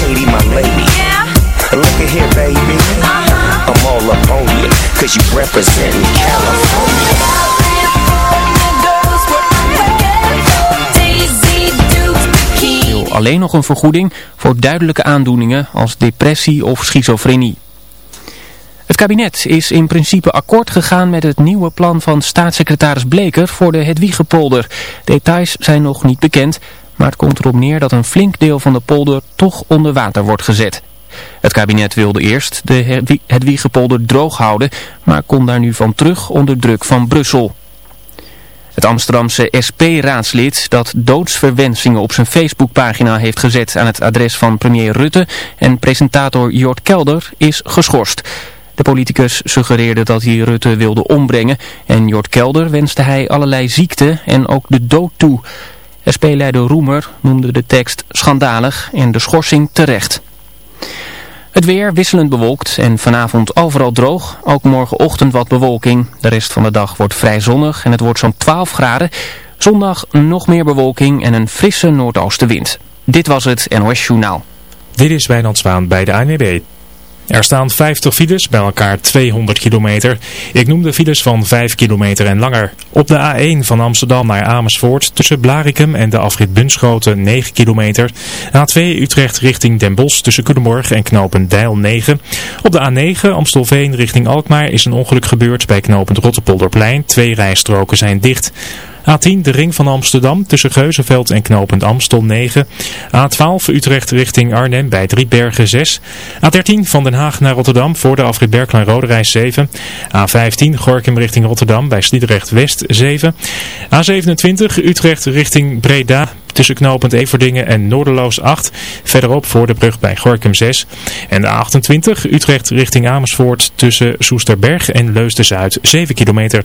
Katie, my lady. Look at here, baby. I'm all up on you, cause you represent California. alleen nog een vergoeding voor duidelijke aandoeningen als depressie of schizofrenie. Het kabinet is in principe akkoord gegaan met het nieuwe plan van staatssecretaris Bleker voor de Hedwiegepolder. Details zijn nog niet bekend, maar het komt erop neer dat een flink deel van de polder toch onder water wordt gezet. Het kabinet wilde eerst de Hedwiegepolder droog houden, maar kon daar nu van terug onder druk van Brussel. Het Amsterdamse SP-raadslid dat doodsverwensingen op zijn Facebookpagina heeft gezet aan het adres van premier Rutte en presentator Jort Kelder is geschorst. De politicus suggereerde dat hij Rutte wilde ombrengen en Jort Kelder wenste hij allerlei ziekte en ook de dood toe. SP-leider Roemer noemde de tekst schandalig en de schorsing terecht. Het weer wisselend bewolkt en vanavond overal droog. Ook morgenochtend wat bewolking. De rest van de dag wordt vrij zonnig en het wordt zo'n 12 graden. Zondag nog meer bewolking en een frisse noordoostenwind. Dit was het NOS Journaal. Dit is Wijnand Zwaan bij de ANWB. Er staan 50 files, bij elkaar 200 kilometer. Ik noem de files van 5 kilometer en langer. Op de A1 van Amsterdam naar Amersfoort tussen Blarikum en de afrit Bunschoten 9 kilometer. A2 Utrecht richting Den Bosch tussen Culemborg en knopen Deil 9. Op de A9 Amstelveen richting Alkmaar is een ongeluk gebeurd bij knooppunt Rotterpolderplein. Twee rijstroken zijn dicht. A10 de ring van Amsterdam tussen Geuzenveld en knooppunt Amstel 9. A12 Utrecht richting Arnhem bij Driebergen 6. A13 van Den Haag naar Rotterdam voor de afrit Berklaan Roderijs 7. A15 Gorkum richting Rotterdam bij Sliedrecht West 7. A27 Utrecht richting Breda tussen knooppunt Everdingen en Noorderloos 8. Verderop voor de brug bij Gorkum 6. En de A28 Utrecht richting Amersfoort tussen Soesterberg en Leusden-Zuid 7 kilometer.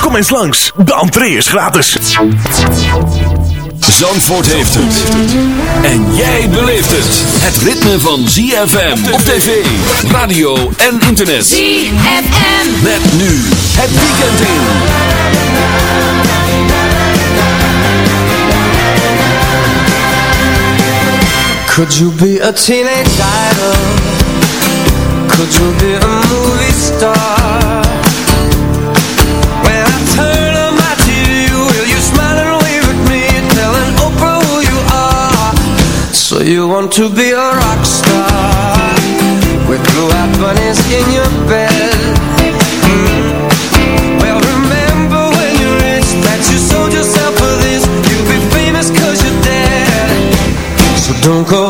Kom eens langs, de entree is gratis. Zandvoort heeft het. En jij beleeft het. Het ritme van ZFM op tv, radio en internet. ZFM. Met nu het weekend in. Could you be a teenage idol? Could you be a movie star? You want to be a rock star with blue-eyed bunnies in your bed? Mm. Well, remember when you're rich that you sold yourself for this. You'll be you're dead. So don't go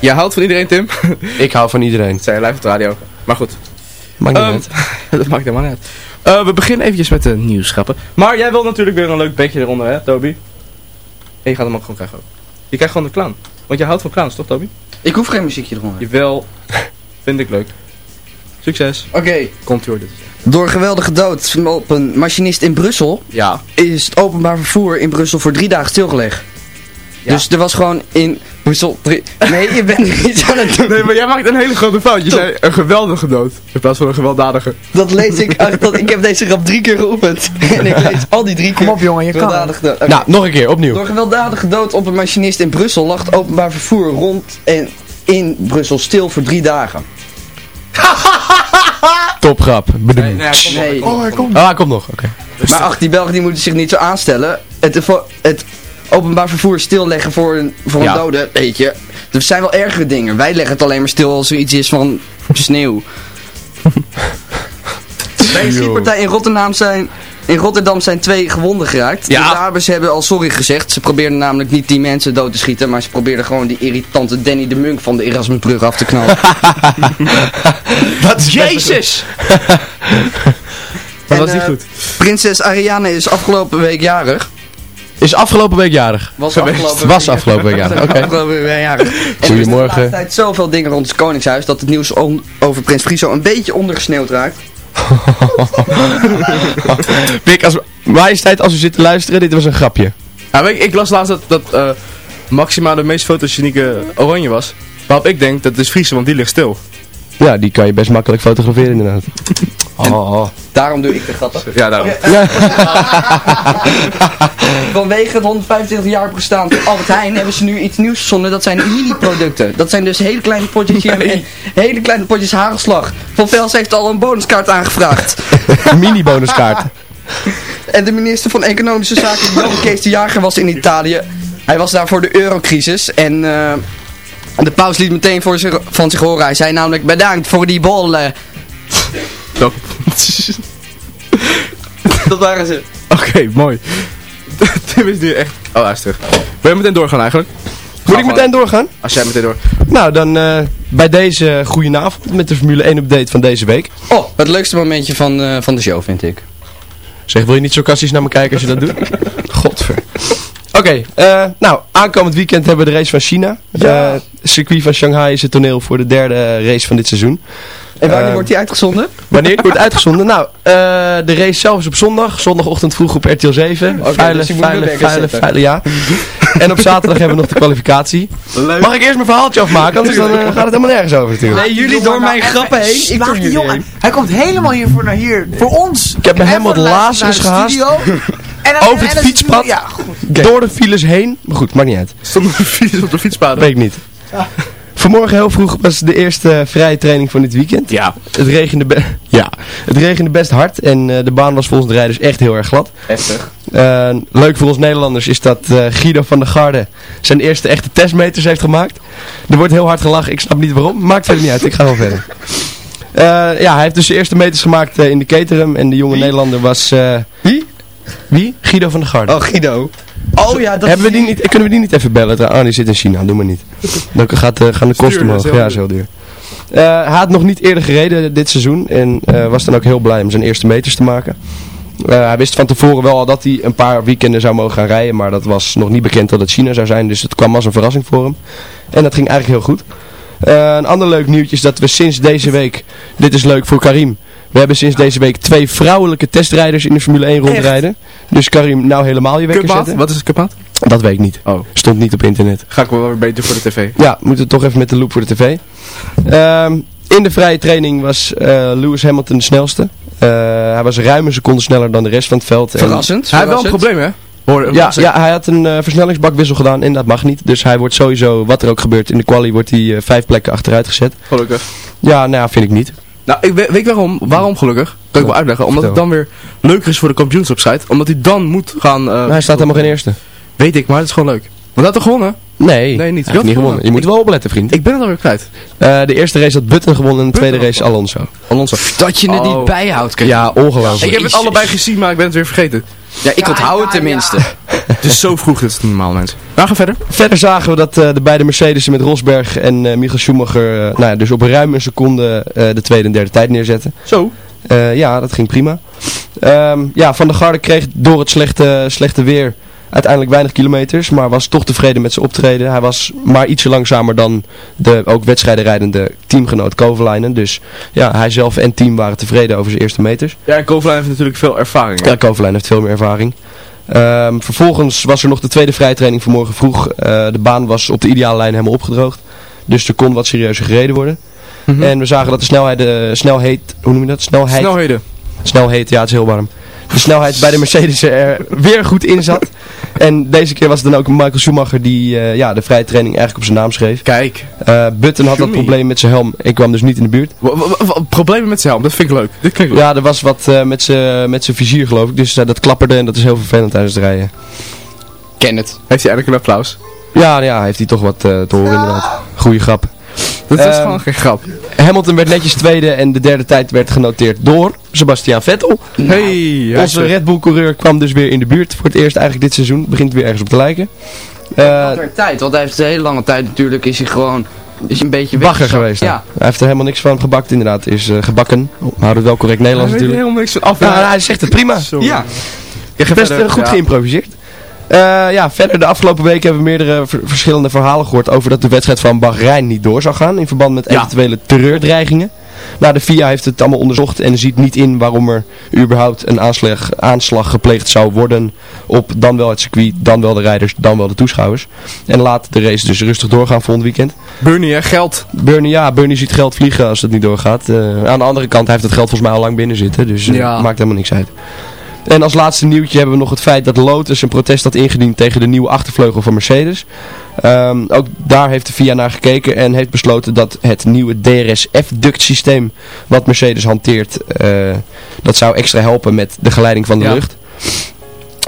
Je houdt van iedereen, Tim? Ik hou van iedereen. Zij live op de radio. Maar goed. Maakt niet Ehm, uit. dat maakt helemaal niet uit. Eh, we beginnen eventjes met de nieuwschappen. Maar jij wil natuurlijk weer een leuk bedje eronder, hè, Toby? En je gaat hem ook gewoon krijgen ook. Je krijgt gewoon de clown. Want je houdt van clowns, toch, Toby? Ik hoef geen muziekje eronder. Jawel. Vind ik leuk. Succes. Oké. Komt u dit. Door geweldige dood op een machinist in Brussel Ja. is het openbaar vervoer in Brussel voor drie dagen stilgelegd. Ja. Dus er was gewoon in Brussel drie... Nee, je bent er niet aan het doen. Nee, maar jij maakt een hele grote fout. Je zei een geweldige dood. In plaats van een gewelddadige. Dat lees ik uit. Dat, ik heb deze grap drie keer geoefend. En ik lees al die drie keer. Kom op jongen, je kan dood. Nou, nog een keer, opnieuw. Door gewelddadige dood op een machinist in Brussel lag het openbaar vervoer rond en in Brussel stil voor drie dagen. Topgrap. Bedoel. Nee. Oh, hij komt. Ah, hij komt nog. Oké. Maar ach, die Belgen die moeten zich niet zo aanstellen. Het, het openbaar vervoer stilleggen voor een, voor een Ja. dode, weet je. Er zijn wel ergere dingen. Wij leggen het alleen maar stil als er iets is van sneeuw. Bij een schietpartij in Rotterdam zijn... In Rotterdam zijn twee gewonden geraakt. Ja. De daders hebben al sorry gezegd. Ze probeerden namelijk niet die mensen dood te schieten. Maar ze probeerden gewoon die irritante Danny de Munk van de Erasmusbrug af te knallen. Wat Jezus! Maar was niet eh, goed. Prinses Ariane is afgelopen week jarig. Is afgelopen week jarig. Was Geweest. afgelopen Was week- afgelopen week jarig, oké. Afgelopen week jarig. Er Goedemorgen. laatste tijd zoveel dingen rond het Koningshuis dat het nieuws over Prins Friso een beetje ondergesneeuwd raakt. Pik, als, majesteit, als u zit te luisteren, dit was een grapje. Ja, weet je, ik las laatst dat, dat eh, Maxima de meest fotogenieke oranje was. Waarop ik denk, dat is Friese, want die ligt stil. Ja, die kan je best makkelijk fotograferen inderdaad. Oh, oh. Daarom doe ik de grappen. Ja, daarom. Vanwege het 125 jaar bestaan van Albert Heijn hebben ze nu iets nieuws verzonnen. Dat zijn mini-producten. Dat zijn dus hele kleine potjes en hele kleine potjes hagelslag. Van Vels heeft al een bonuskaart aangevraagd. Mini bonuskaart. En de minister van Economische Zaken, Jan Kees de Jager, was in Italië. Hij was daar voor de eurocrisis. En eh, de paus liet meteen voor zich, van zich horen. Hij zei namelijk bedankt voor die bollen. Dat waren ze. Oké, mooi. Tim is nu echt... Oh, hij is terug. Wil je meteen doorgaan eigenlijk? Moet ik meteen doorgaan? Als jij meteen door. Nou, dan eh, bij deze goedenavond met de Formule 1 update van deze week. Oh, het leukste momentje van, eh, van de show vind ik. Zeg, wil je niet sarcastisch naar me kijken als je dat doet? Godver. Oké, eh, nou, aankomend weekend hebben we de race van China. Ja. Eh, circuit van Shanghai is het toneel voor de derde race van dit seizoen. En wanneer Eh, wordt die uitgezonden? Wanneer het wordt uitgezonden? Nou, eh, de race zelf is op zondag. Zondagochtend vroeg op RTL 7. Oké, Veilig, dus veilig, veilig, zetten. veilig, ja. en op zaterdag hebben we nog de kwalificatie. Mag ik eerst mijn verhaaltje afmaken? Anders dan, gaat het helemaal nergens over natuurlijk. Nee, jullie door mijn grappen heen. Ik die jongen. heen. Hij komt helemaal hier voor naar hier. Voor ons. Ik heb me En helemaal de luisteraars gehaast. studio. En dan- Over en het fietspad. Ja, goed. Door de files heen. Maar goed, maakt niet uit. Stonden de fiets op de fietspaden? Weet ik niet. Vanmorgen heel vroeg was de eerste vrije training van dit weekend. Ja. Het regende, be- ja. het regende best hard en eh, de baan was volgens de rijders echt heel erg glad. Heftig. Eh, leuk voor ons Nederlanders is dat eh, Guido van der Garde zijn eerste echte testmeters heeft gemaakt. Er wordt heel hard gelachen, ik snap niet waarom. Maakt verder niet uit, ik ga wel verder. Eh, ja, hij heeft dus de eerste meters gemaakt in de Caterham en de jonge Nederlander was... eh, Wie? Wie? Guido van der Garde. Oh, Guido. Oh ja, dat Hebben we die niet, kunnen we die niet even bellen? Oh, die zit in China, doe maar niet. Dan gaat, eh, gaan de kosten duur, dat omhoog. is heel Ja, zo duur. Eh, hij had nog niet eerder gereden dit seizoen en eh, was dan ook heel blij om zijn eerste meters te maken. Eh, hij wist van tevoren wel al dat hij een paar weekenden zou mogen gaan rijden, maar dat was nog niet bekend dat het China zou zijn, dus het kwam als een verrassing voor hem. En dat ging eigenlijk heel goed. Eh, een ander leuk nieuwtje is dat we sinds deze week, dit is leuk voor Karim, we hebben sinds deze week twee vrouwelijke testrijders in de Formule 1 rondrijden. Dus Karim, nou helemaal je wekker zetten. Wat is het cupmaat? Dat weet ik niet. Oh. Stond niet op internet. Ga ik wel weer beter voor de tv. Ja, moeten we toch even met de loop voor de tv. Ehm, in de vrije training was eh, Lewis Hamilton de snelste. Eh, hij was ruim een seconde sneller dan de rest van het veld. En- Verrassend. Hij heeft wel een probleem, hè? Hoor, ja, ja, hij had een eh, versnellingsbakwissel gedaan en dat mag niet. Dus hij wordt sowieso, wat er ook gebeurt in de quali, wordt hij eh, vijf plekken achteruit gezet. Gelukkig. Ja, nou ja, vind ik niet. Nou, ik weet, weet waarom? Waarom gelukkig? Kan ik wel uitleggen. Omdat het dan weer leuker is voor de kampioenschapsite. Omdat hij dan moet gaan... eh, Maar hij staat helemaal geen eerste. Weet ik, maar het is gewoon leuk. Want hij had toch gewonnen? Nee, Nee, niet. hij heeft niet gewonnen. Je moet wel opletten, vriend. Ik ben het alweer kwijt. Eh, de eerste race had Button gewonnen en de tweede race Alonso. Alonso. Dat je het Oh. niet bijhoudt. kijk. Ja, ongelooflijk. Ik heb het allebei gezien, maar ik ben het weer vergeten. Ja, ik onthoud het tenminste. Het is zo vroeg, is niet normaal, mensen. Nou, ga verder. Verder zagen we dat eh, de beide Mercedes met Rosberg en eh Michael Schumacher eh, nou ja, dus op ruim een seconde eh, de tweede en derde tijd neerzetten. Zo. Eh, ja, dat ging prima. Ehm, ja, Van der Garde kreeg door het slechte, slechte weer uiteindelijk weinig kilometers, maar was toch tevreden met zijn optreden. Hij was maar ietsje langzamer dan de ook wedstrijden rijdende teamgenoot Kovalainen. Dus ja, hij zelf en team waren tevreden over zijn eerste meters. Ja, en Kovalainen heeft natuurlijk veel ervaring. hè? Ja, Kovalainen heeft veel meer ervaring. Ehm, vervolgens was er nog de tweede vrijtraining vanmorgen vroeg. Eh, de baan was op de ideale lijn helemaal opgedroogd. Dus er kon wat serieuzer gereden worden. Mhm. En we zagen dat de snelheid, de snelheid, hoe noem je dat? Snelheid, Snelheden. snelheid, ja het is heel warm. De snelheid bij de Mercedes er weer goed in zat. En deze keer was het dan ook Michael Schumacher die eh, ja, de vrije training eigenlijk op zijn naam schreef. Kijk. Eh, Button had dat probleem met zijn helm. Ik kwam dus niet in de buurt. Problemen met zijn helm, dat vind ik leuk. Dit klinkt leuk. Ja, er was wat eh, met zijn met zijn vizier geloof ik. Dus dat klapperde en dat is heel vervelend tijdens het rijden. Ken het. Heeft hij eigenlijk een applaus? Ja, ja, heeft hij toch wat te horen inderdaad. Goeie grap. Dat is Ehm, gewoon geen grap. Hamilton werd netjes tweede en de derde tijd werd genoteerd door Sebastian Vettel. Hey, hij Onze Red Bull coureur kwam dus weer in de buurt voor het eerst eigenlijk dit seizoen. Begint weer ergens op te lijken. Eh Ter tijd, want hij heeft een hele lange tijd natuurlijk is hij gewoon is hij een beetje bagger geweest. Ja. Hij heeft er helemaal niks van gebakt inderdaad. Is eh, gebakken. We houden het wel correct Hij Nederlands weet natuurlijk. helemaal niks van af. Nou, hij zegt het prima. Sorry. Ja. Ja, ga Best verder. eh, goed Ja. geïmproviseerd. Eh, ja, verder de afgelopen weken hebben we meerdere ver- verschillende verhalen gehoord over dat de wedstrijd van Bahrein niet door zou gaan in verband met Ja. eventuele terreurdreigingen. Nou, de FIA heeft het allemaal onderzocht en ziet niet in waarom er überhaupt een aanslag, aanslag gepleegd zou worden op dan wel het circuit, dan wel de rijders, dan wel de toeschouwers. En laat de race dus rustig doorgaan volgend weekend. Bernie, hè, geld. Bernie, ja, Bernie ziet geld vliegen als het niet doorgaat. Eh, aan de andere kant, hij heeft het geld volgens mij al lang binnen zitten, dus eh, Ja. maakt helemaal niks uit. En als laatste nieuwtje hebben we nog het feit dat Lotus een protest had ingediend tegen de nieuwe achtervleugel van Mercedes. Ehm, ook daar heeft de FIA naar gekeken en heeft besloten dat het nieuwe DRS-F-duct systeem wat Mercedes hanteert, eh, dat zou extra helpen met de geleiding van de Ja. lucht.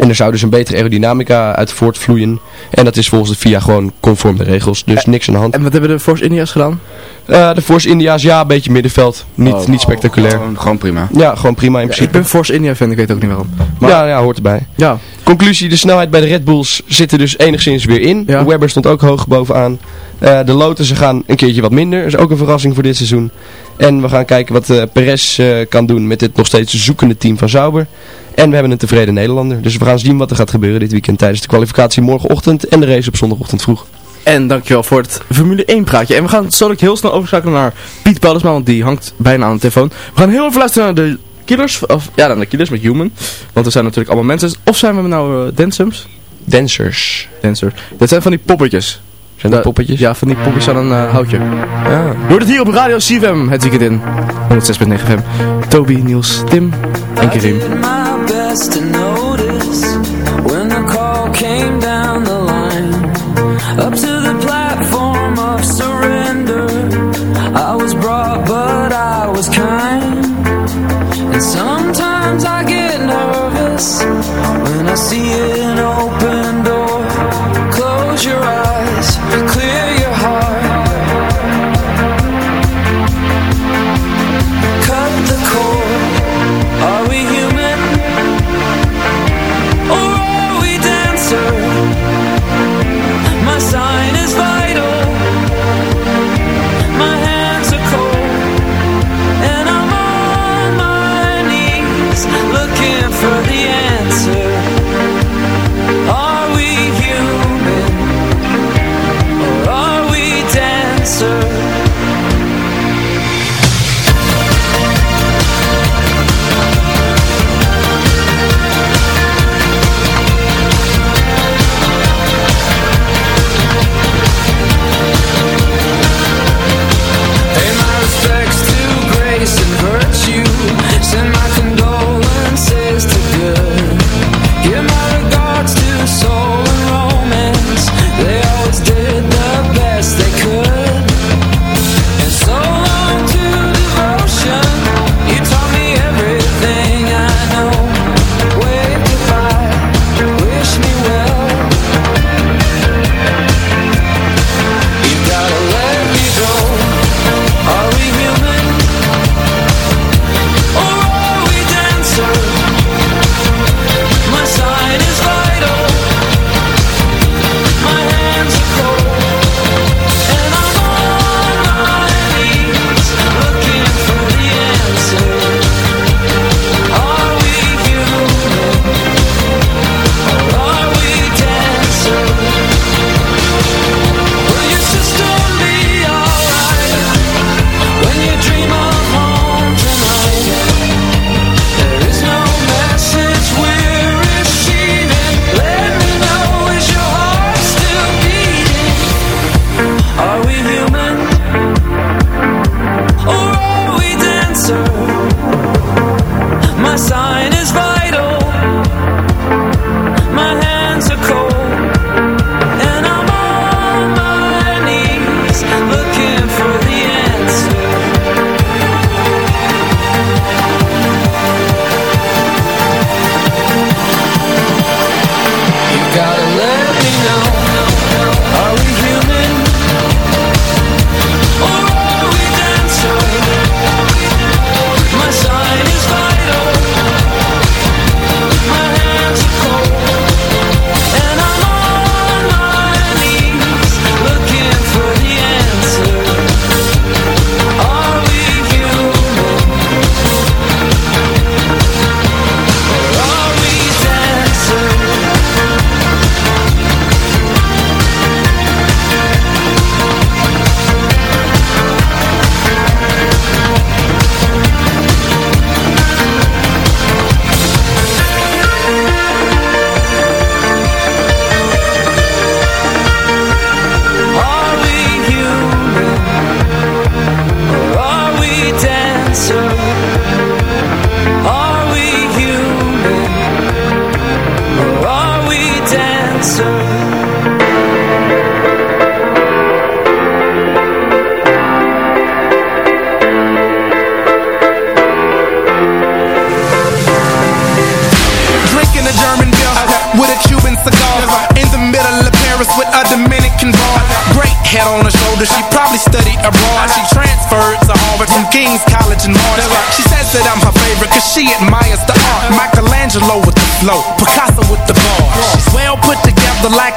En er zou dus een betere aerodynamica uit voortvloeien. En dat is volgens de FIA gewoon conform de regels, dus niks aan de hand. En wat hebben de Force India's gedaan? Eh, de Force India's, ja, een beetje middenveld. Niet, Oh. niet spectaculair. Gewoon, gewoon prima. Ja, gewoon prima in Ja, ik principe. ben Force India fan, ik weet ook niet waarom. Maar, ja, ja, hoort erbij. ja. Conclusie, de snelheid bij de Red Bulls zit er dus enigszins weer in. Ja. Webber stond ook hoog bovenaan. Eh, de Lotussen gaan een keertje wat minder. Dat is ook een verrassing voor dit seizoen. En we gaan kijken wat eh Perez kan doen met dit nog steeds zoekende team van Sauber. En we hebben een tevreden Nederlander. Dus we gaan zien wat er gaat gebeuren dit weekend tijdens de kwalificatie morgenochtend en de race op zondagochtend vroeg. En dankjewel voor het Formule 1 praatje. En we gaan zo heel snel overschakelen naar Piet Paulusma, want die hangt bijna aan de telefoon. We gaan heel even luisteren naar de Killers, of ja, naar de Killers met Human. Want er zijn natuurlijk allemaal mensen. Of zijn we nou uh, dansums? Dancers. Dancer. Dat zijn van die poppetjes. Zijn dat poppetjes? Ja, van die poppetjes aan een uh, houtje. Ja. Hoor het hier op Radio CFM het weekend in. 106.9 FM. Toby, Niels, Tim en Karim. my best to notice when the call came down the see you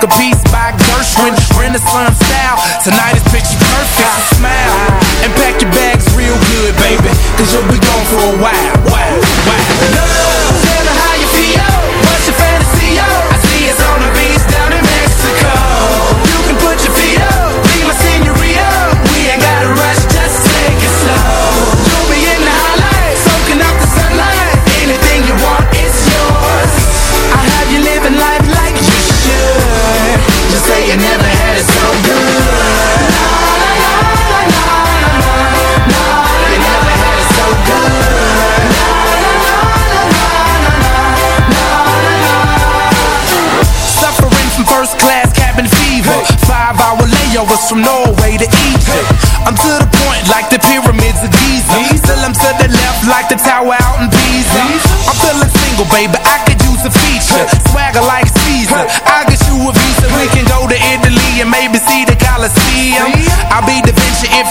could be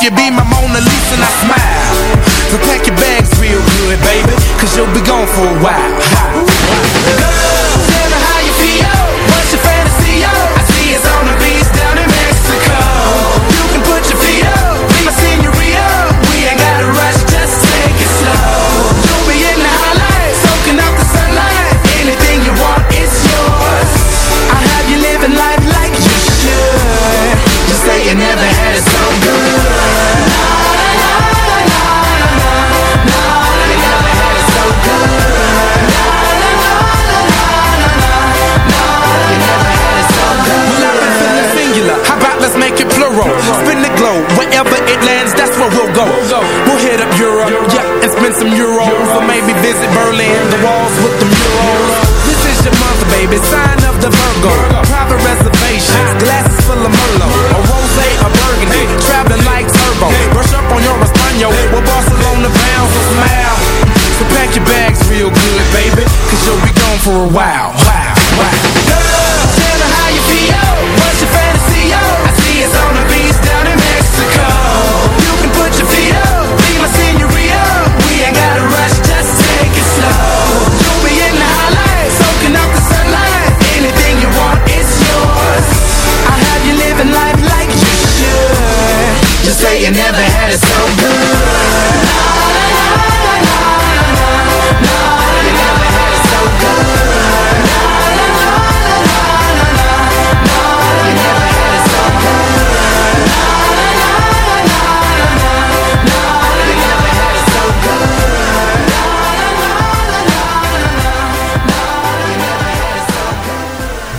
you be my Mona Lisa and I smile. So pack your bags real good, baby. Cause you'll be gone for a while.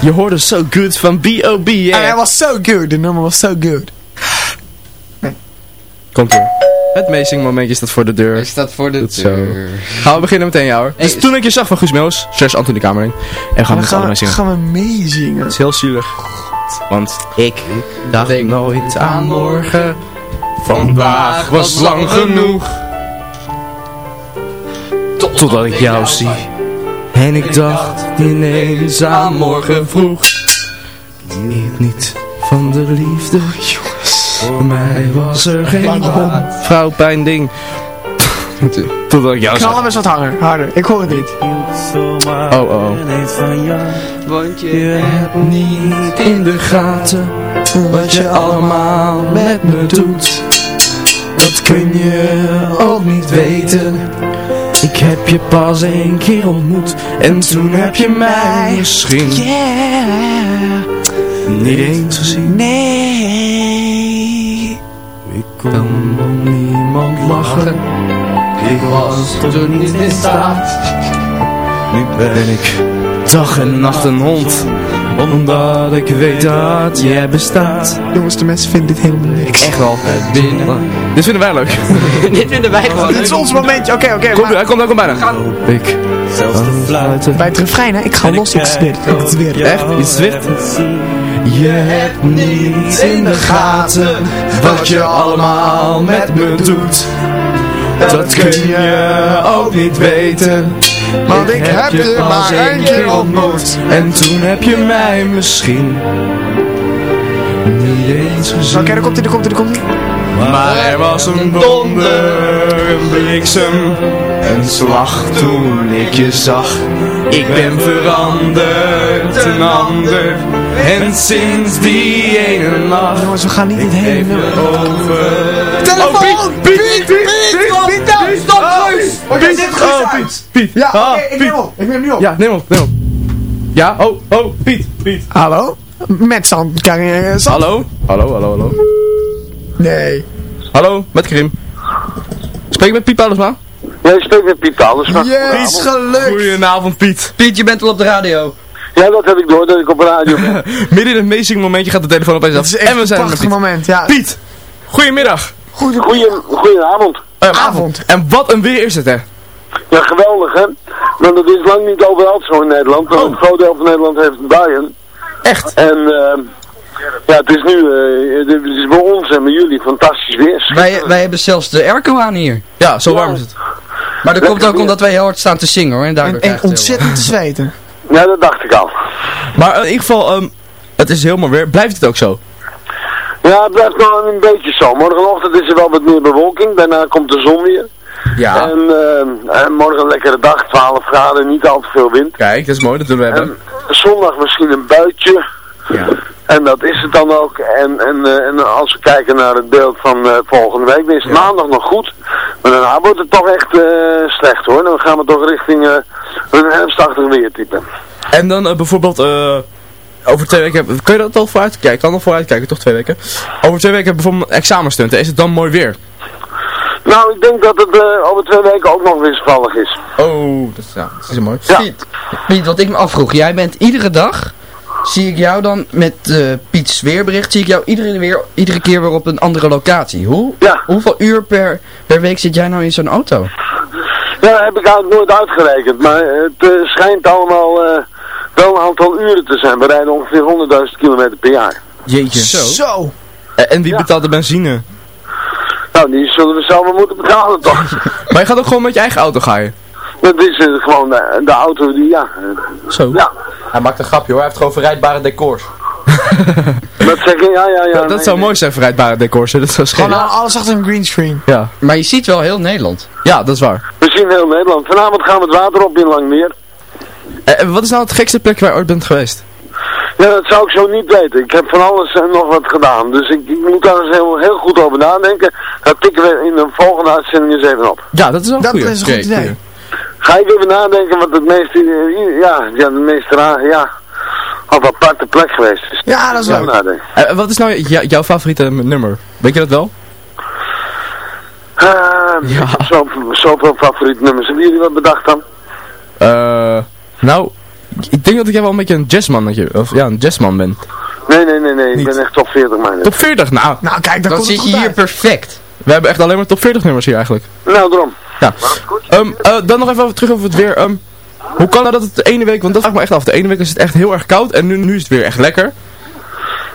Je hoorde So Good van B.O.B. Yeah. hij was so good. De nummer was so good. Komt weer. Het meezing momentje staat voor de deur. Hij staat voor de Goed zo. deur. Gaan we beginnen meteen, jou hoor. Dus toen ik je zag van Guus Meeuwis, slash Anthony Kamering. En we gaan z'n allen gaan, mee zingen. gaan we meezingen. Het is heel zielig. Want ik dacht nooit aan morgen. Vandaag was lang genoeg. Totdat ik jou zie. En ik dacht ineens aan morgen vroeg. Ik niet van de liefde. Voor mij was er geen bom. Vrouw, pijn, ding. Totdat ik jou Knal hem eens wat harder. harder. Ik hoor het niet. Oh, oh. Want je Je hebt niet in de gaten wat je allemaal met me doet. Dat kun je ook niet weten. Ik heb je pas één keer ontmoet en toen heb je mij misschien niet eens gezien. Nee. Ik kon om niemand lachen, ik was toen niet in staat. Nu ben ik dag en nacht een hond, omdat ik weet dat jij bestaat. Jongens, de mensen vinden dit helemaal niks. Echt wel. Dit vinden wij leuk. Dit vinden wij gewoon Dit is ons momentje. Oké, oké. Maar- hij komt, hij komt bijna. Hoop ik. Fluiten. Bij het refrein, hè? Ik ga los, ik zweer het. Ik zweer het. Echt? Iets zwicht? Je hebt niet in de gaten wat je allemaal met me doet. Dat kun je ook niet weten. Want ik heb je maar één keer ontmoet. En toen heb je mij misschien niet eens gezien. Oké, daar komt hij, daar komt hij, daar komt hij. Maar er was een donder, een bliksem, een slag toen ik je zag. Ik ben veranderd, een ander. En sinds die ene nacht. Jongens, we gaan niet het hele nummer. Over. Telefoon! Oh, Piet, Piet, Piet, Piet, Piet, Piet, stop, Oh! Piet, Piet, dit oh, uit. Piet, Piet. Ja, Ah, oké, ik Piet. neem op. Ik neem nu op. Ja, neem op, neem op. Ja, oh, oh, Piet, Piet. Hallo? Met Zand, kan je... Zand? Hallo? Hallo, hallo, hallo. Nee. Hallo, met Krim. Spreek met Piet Paulusma? Nee, ik spreek met Piet Paulus. maar- Yes, gelukt. Goedenavond, Piet. Piet, je bent al op de radio. Ja, dat heb ik door, dat ik op radio ben. Midden in een amazing momentje gaat de telefoon opeens af. Het is echt en we een zijn er met prachtig moment, ja. Piet, goedemiddag. Goeie, Goeie, goedenavond. Eh, avond. En wat een weer is het, hè? Ja, geweldig hè. Want het is lang niet overal zo in Nederland. want Een groot deel van Nederland heeft buien. Echt? En ehm ja, het is nu, eh, het is bij ons en bij jullie fantastisch weer. Wij, wij hebben zelfs de airco aan hier. Ja, zo warm is het. Maar dat komt ook omdat wij heel hard staan te zingen hoor. En, daardoor En, ontzettend te zweten. Ja, dat dacht ik al. Maar in ieder geval, ehm, het is helemaal weer. Blijft het ook zo? Ja, het blijft nog een beetje zo. Morgenochtend is er wel wat meer bewolking. Daarna komt de zon weer. Ja. En, ehm, en morgen een lekkere dag, 12 graden, niet al te veel wind. Kijk, dat is mooi, dat we hebben. En zondag misschien een buitje. Ja. En dat is het dan ook. En, en, eh, en als we kijken naar het beeld van eh, volgende week, dan is het maandag nog goed. Maar daarna wordt het toch echt eh, slecht hoor. Dan gaan we toch richting eh, een herfstachtig weertype. En dan bijvoorbeeld, eh, over twee weken, heb- kun je dat al vooruit kijken? Ik kan al vooruit kijken, toch twee weken? Over twee weken bijvoorbeeld examenstunten. Is het dan mooi weer? Nou, ik denk dat het eh, over twee weken ook nog wisselvallig is. Oh, dat is, ja, dat is mooi. Ja. Piet, Piet, wat ik me afvroeg. Jij bent iedere dag, zie ik jou dan met eh Piet's weerbericht, zie ik jou iedere, weer, iedere keer weer op een andere locatie. Hoe, Ja. Hoeveel uur per, per week zit jij nou in zo'n auto? Ja, dat heb ik eigenlijk nooit uitgerekend. Maar het eh, schijnt allemaal eh, wel een aantal uren te zijn. We rijden ongeveer 100.000 kilometer per jaar. Jeetje. Zo. Eh, En wie betaalt de benzine? Nou, die zullen we zelf wel moeten betalen toch? Maar je gaat ook gewoon met je eigen auto gaan je? Dat is eh, gewoon de, de auto die, ja. eh, Zo. Ja, Hij maakt een grapje hoor, hij heeft gewoon verrijdbare decors. dat zeg je, ja, ja, ja. dat nee, zou nee. mooi zijn, verrijdbare decors. hè, Dat zou Gewoon alles achter een greenscreen. Ja. Maar je ziet wel heel Nederland. ja, dat is waar. We zien heel Nederland. Vanavond gaan we het water op in Langmeer. Eh, En wat is nou het gekste plekje waar je ooit bent geweest? Ja, dat zou ik zo niet weten. Ik heb van alles en nog wat gedaan. Dus ik, ik moet daar eens heel, heel goed over nadenken. Dat tikken we in de volgende uitzending eens even op. Ja, dat is Dat is een goed idee. goeie. Ga ik even nadenken wat het meest, ja, ja, de meest raar, ja, of aparte plek geweest is. Ja, dat is leuk. nadenken. Eh, wat is nou jouw favoriete nummer? Weet je dat wel? Ehm, Ja. Zo, zoveel favoriete nummers. Hebben jullie wat bedacht dan? Eh, nou, ik denk dat ik wel een beetje een jazzman, dat je- of ja, een jazzman ben. Nee, nee, nee, nee. Ik ben echt top 40 man. Top 40, nou, Nou, kijk, daar Dan komt het zit je hier uit. perfect. we hebben echt alleen maar top 40 nummers hier eigenlijk. Nou, daarom. Ja. Ehm, eh, dan nog even over- terug over het weer. Ehm, hoe kan nou dat het de ene week, want dat vraag ik me echt af, de ene week is het echt heel erg koud en nu, nu is het weer echt lekker.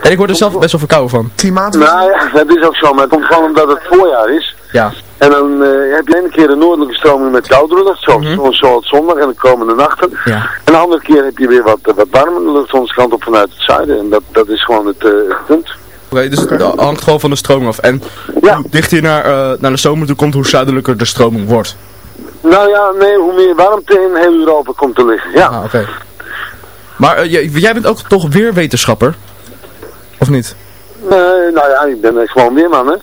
En ik word er zelf best wel verkouden van. Klimaat. Nou ja, dat is ook zo. Maar het komt gewoon omdat het voorjaar is. Ja. En dan eh, heb je ene keer een noordelijke stroming met koudere lucht, zoals, zoals, zoals zondag en de komende nachten. Ja. En de andere keer heb je weer wat, wat warmere lucht onze kant op vanuit het zuiden. En dat, dat is gewoon het, eh, het punt. Oké, dus het hangt gewoon van de stroming af. En Ja. hoe dichter je naar, eh, naar de zomer toe komt, hoe zuidelijker de stroming wordt. Nou ja, nee, hoe meer warmte in heel Europa komt te liggen. Ja. Ah, oké. Maar eh, jij, jij bent ook toch weer wetenschapper? Of niet? Eh, nou ja, ik ben gewoon weerman, hè.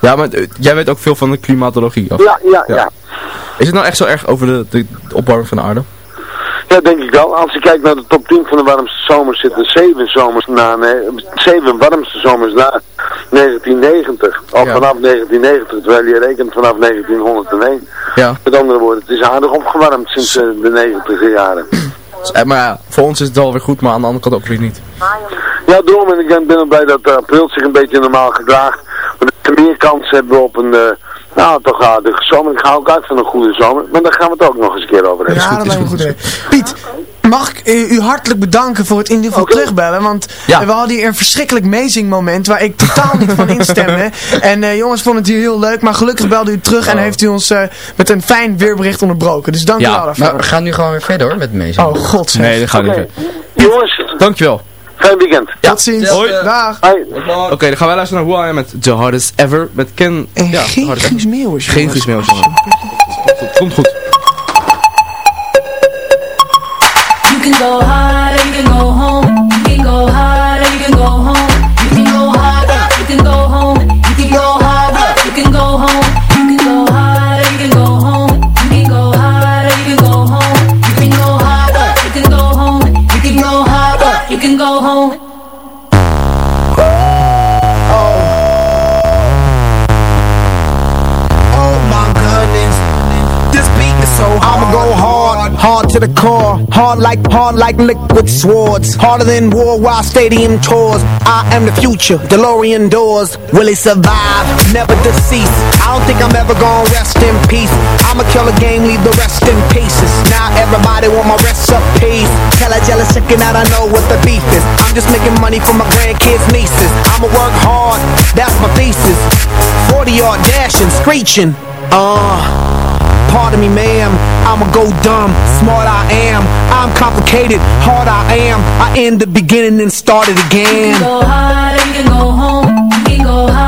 Ja, maar eh, jij weet ook veel van de klimatologie. Of? Ja, ja, Ja. ja. Is het nou echt zo erg over de, de opwarming van de aarde? Ja, denk ik wel. Als je kijkt naar de top 10 van de warmste zomers, zitten zeven zomers na, nee, zeven warmste zomers na 1990. Of Ja. vanaf 1990, terwijl je rekent vanaf 1901. Ja. Met andere woorden, het is aardig opgewarmd sinds eh, de 90 jaren. Eh, Maar ja, voor ons is het wel weer goed, maar aan de andere kant ook weer niet. Ja, daarom en ik ben blij dat april zich een beetje normaal gedraagt. Maar dat we meer kans hebben op een, eh, nou toch aardige zomer. Ik ga ook uit van een goede zomer, maar daar gaan we het ook nog eens een keer over hebben. Ja, dat lijkt me goed. Piet, mag ik eh, u hartelijk bedanken voor het in ieder geval terugbellen. Want Ja. we hadden hier een verschrikkelijk amazing moment waar ik totaal niet van instemde. En eh, jongens vonden het hier heel leuk. Maar gelukkig belde u terug en heeft u ons eh, met een fijn weerbericht onderbroken. Dus dank u Ja, wel daarvoor. Maar we gaan nu gewoon weer verder hoor met Mezen. Oh god zeg. Nee, dat gaat Oké. niet. Jongens, Dankjewel. Fijn weekend. Tot ziens. Hoi. Dag. Oké, dan gaan wij luisteren naar Who I Am met The Hardest Ever. Met Ken... En ja, geen Guus. Meeuwis, Geen. Guus jongen. Komt goed. You can go hard Hard like, hard like liquid swords. Harder than worldwide stadium tours. I am the future, DeLorean doors. Will it survive? Never deceased. I don't think I'm ever gonna rest in peace. I'ma kill a game, leave the rest in pieces. Now everybody want my recipes. Tell a jealous chicken that I know what the beef is. I'm just making money for my grandkids, nieces. I'ma work hard, that's my thesis. 40 yard dashing, screeching. Uh, pardon me, ma'am. I'ma go dumb, smart I am. I'm complicated, hard I am. I end the beginning and start it You again. can go hard you can go home. You can go hard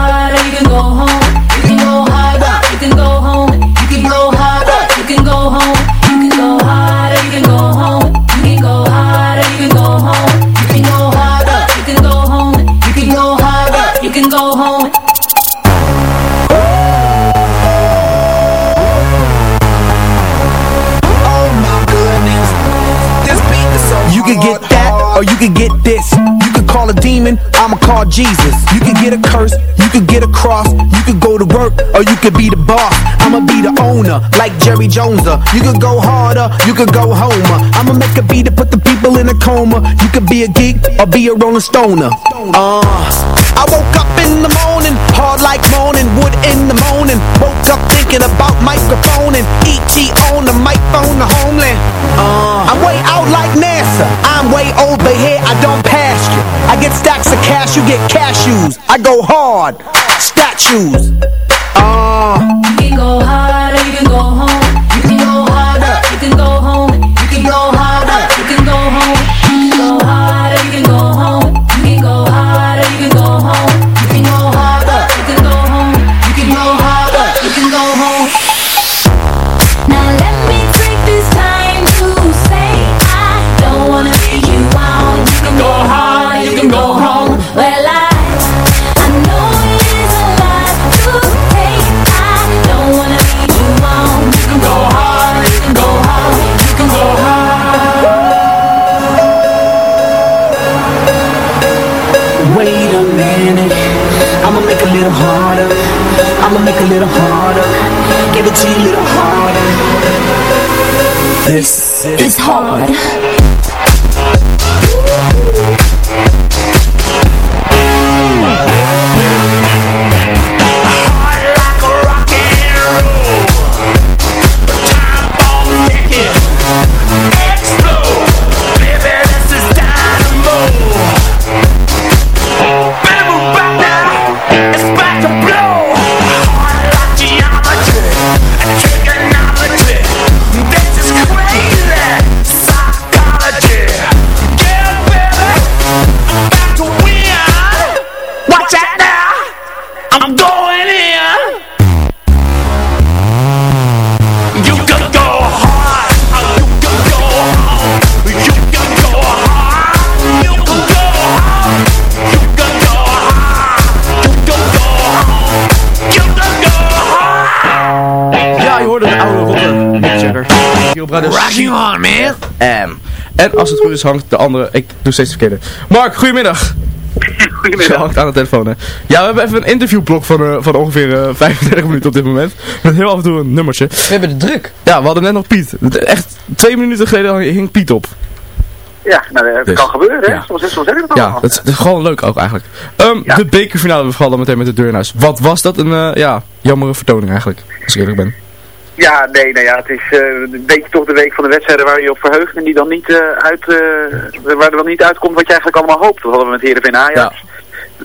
call a demon, I'ma call Jesus. You can get a curse, you can get a cross. You can go to work, or you can be the boss. I'ma be the owner, like Jerry Jones. uh. You can go harder, you can go homer. I'ma make a beat to put the people in a coma. You could be a geek, or be a rolling stoner. Uh, I woke up in the morning, hard like moaning, wood in the morning. Woke up thinking about microphone and ET on the microphone, the homeland. Uh, I'm way out like NASA. I'm way over here, I don't pass you. I get stacks of cash, you get cashews. I go hard, statues. Uh, You can go hard or you can go home. You can go hard or you can go home. Make a little harder. Give it to you a little harder. This is hard. On, man! M. En als het goed is hangt de andere... Ik doe steeds verkeerde. Mark, goedemiddag. Goedemiddag. hangt aan de telefoon, hè. Ja, we hebben even een interviewblok van, eh, van ongeveer eh, 35 minuten op dit moment. Met heel af en toe een nummertje. We hebben de druk. Ja, we hadden net nog Piet. Echt, twee minuten geleden hing Piet op. Ja, nou, dat Dus, kan gebeuren, hè? ja. Soms, soms zeg ik het Ja, allemaal. het is, het is gewoon leuk ook eigenlijk. Ehm, De bekerfinale, we vallen meteen met de deur in huis. Wat was dat een, eh, ja, jammere vertoning eigenlijk, als ik eerlijk ben. Ja, nee, nou ja, het is eh, een beetje toch de week van de wedstrijden waar je op verheugt en die dan niet eh, uit, eh, waar er dan niet uitkomt wat je eigenlijk allemaal hoopt. Dat hadden we met Heerenveen Ajax.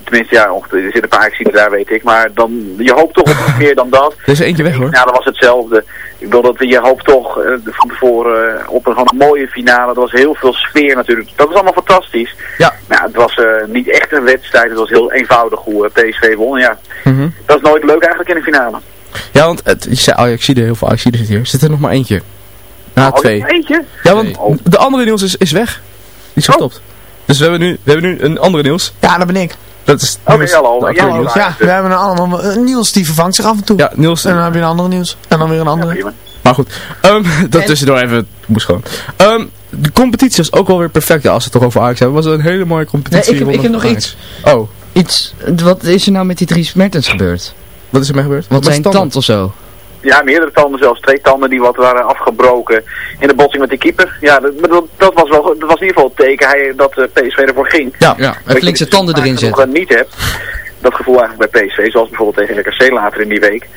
Tenminste, ja, er zitten een paar acties daar, weet ik. Maar dan, je hoopt toch op meer dan dat. Er is eentje weg hoor. Nou, dat was hetzelfde. Ik bedoel, dat je hoopt toch eh, van tevoren op een, gewoon een mooie finale. Er was heel veel sfeer natuurlijk. Dat was allemaal fantastisch. Ja. Maar ja, het was niet echt een wedstrijd. Het was heel eenvoudig hoe PSV won. Ja, Mhm. dat is nooit leuk eigenlijk in de finale. Ja, want het, je zei Ajaxide, heel veel Ajaxide zit hier. Zit er nog maar eentje? Na Oh, twee. Eentje? Ja, want de andere Niels is, is weg. Die is gestopt. Dus we hebben, nu, we hebben nu een andere Niels. Ja, dat ben ik. Dat is Oké, hallo. Ja. Niels. Ja, we hebben een allemaal een Niels die vervangt zich af en toe. Ja, Niels. En dan heb je een andere Niels. En dan weer een andere. Maar goed, ehm, dat tussendoor even, moest gewoon. Ehm, de competitie was ook wel weer perfect, ja, als we het toch over Ajax hebben. Het was een hele mooie Nee, competitie. ik, heb- ik heb nog iets. Oh. Iets, wat is er nou met die drie Mertens gebeurd? Wat is er mee gebeurd? Wat zijn tanden? tand of zo? Ja, meerdere tanden zelfs. Twee tanden die wat waren afgebroken in de botsing met de keeper. Ja, dat, dat, dat was wel, dat was in ieder geval het teken hij, dat eh, PSV ervoor ging. Ja, ja. Dat en flink zijn tanden erin nog zetten. niet hebt. Dat gevoel eigenlijk bij PSV, zoals bijvoorbeeld tegen RKC later in die week.